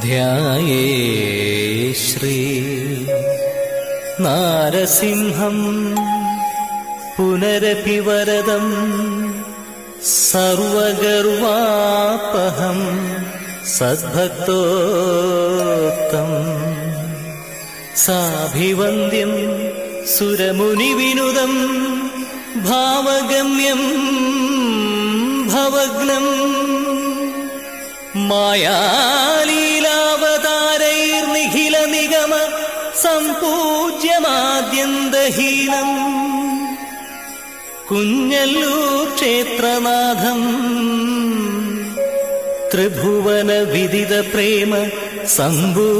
ध्याये श्री नारसिंहम् पुनरपि वरदम् सर्वगर्वापहम् सद्भक्तोक्तम् साभिवन्द्यम् सुरमुनिविनुदम् भावगम्यम् भवग्नम् मायालीलावतारैर्निखिलनिगम സംപൂജ്യമാദ്യന്തഹീനം കുഞ്ഞല്ലൂർ ക്ഷേത്രനാഥം. ത്രിഭുവന വിദിത പ്രേമ സമ്പൂർണരൂപം